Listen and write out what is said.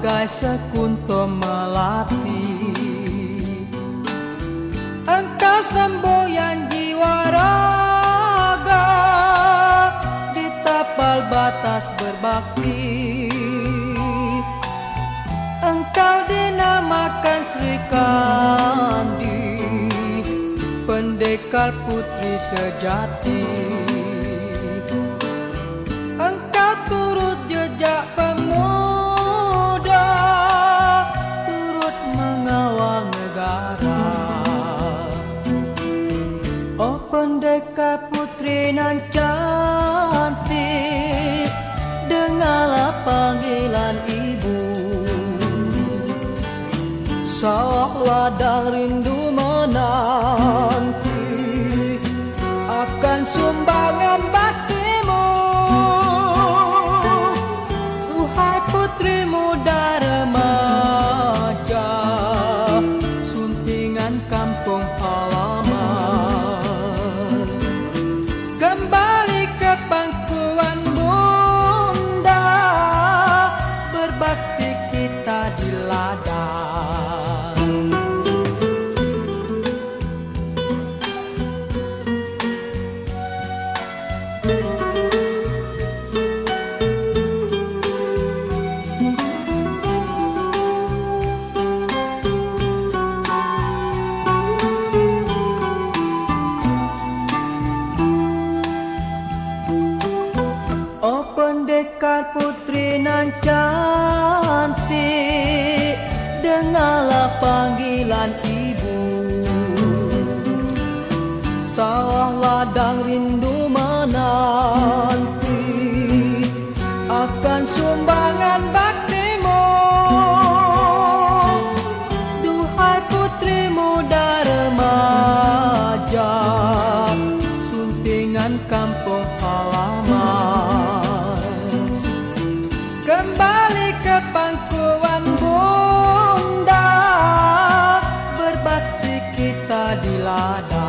bagai sekuntum melati. Engkau semboyan tapal batas berbakti. Engkau dinamakan Sri Kandi Pendekar putri sejati. Engkau turut jejak pemuda Turut mengawal negara. Oh pendekar putri nan Sawah ladang rindu menanti Akan sumbangan baktimu Tuhai putri muda remaja Suntingan kampung halaman. Kembali ke pangkuan cantik Dengarlah panggilan ibu. Sawah ladang rindu menanti Akan sumbangan baktimu. Duhai putri muda remaja Suntingan kampung Kembali ke pangkuan bunda. Berbakti kita di ladang.